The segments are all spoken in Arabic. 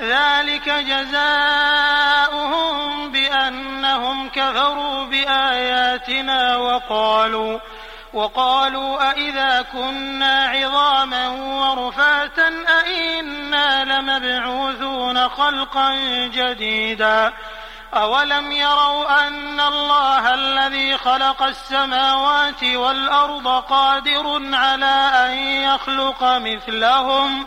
ذلك جزاؤهم بأنهم كفروا بآياتنا وقالوا وقالوا أإذا كنا عظاما ورفاتا أئنا لمبعوثون خلقا جديدا أولم يروا أن الله الذي خلق السماوات والأرض قادر على أن يخلق مثلهم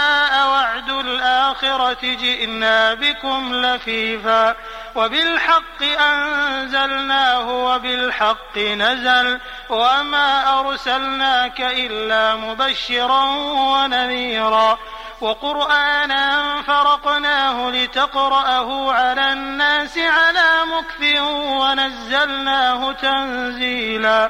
الآخرة جئنا بكم لفيفا وبالحق أنزلناه وبالحق نزل وما أرسلناك إلا مبشرا ونذيرا. وقرآنا فرقناه لتقرأه على الناس على مكث ونزلناه تنزيلا.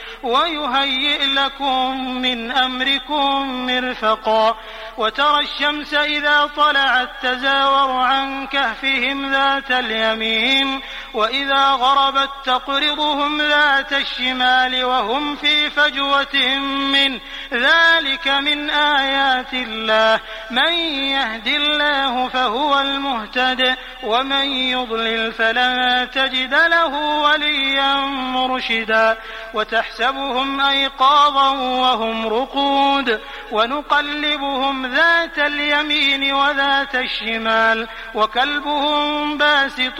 ويهيئ لكم من أمركم مرفقا. وترى الشمس إذا طلعت تزاور عن كهفهم ذات اليمين. وإذا غربت تقرضهم ذات الشمال وهم في فجوة من ذلك من آيات الله. من يهد الله فهو المهتد ومن يضلل فلن تجد له وليا مرشدا. وتحسبهم أيقاظا وهم رقود ونقلبهم ذات اليمين وذات الشمال. وكلبهم باسط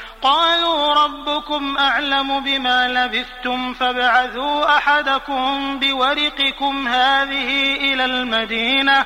قالوا ربكم أعلم بما لبثتم فابعثوا أحدكم بورقكم هذه إلى المدينة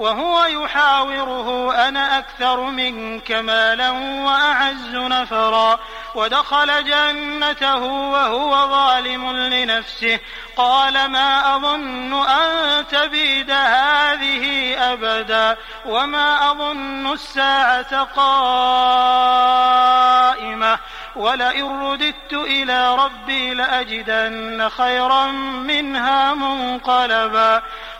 وهو يحاوره أنا أكثر منك مالا وأعز نفرا. ودخل جنته وهو ظالم لنفسه. قال ما أظن أن تبيد هذه أبدا وما أظن الساعة قائمة. ولئن رددت إلى ربي لأجدن خيرا منها منقلبا.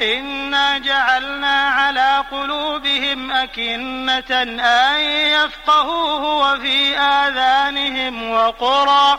إنا جعلنا على قلوبهم أكنة أن يفقهوه وفي آذانهم وقرا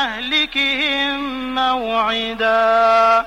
لمهلكهم موعدا.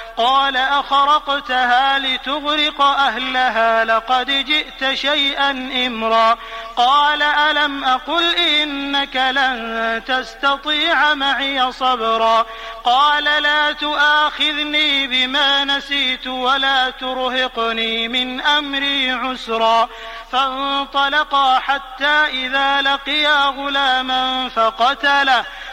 قال أخرقتها لتغرق أهلها لقد جئت شيئا إمرا. قال ألم أقل إنك لن تستطيع معي صبرا. قال لا تؤاخذني بما نسيت ولا ترهقني من أمري عسرا. فانطلقا حتى إذا لقيا غلاما فقتله.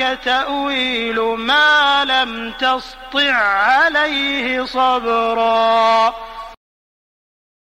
ذلك تأويل ما لم تسطع عليه صبرا.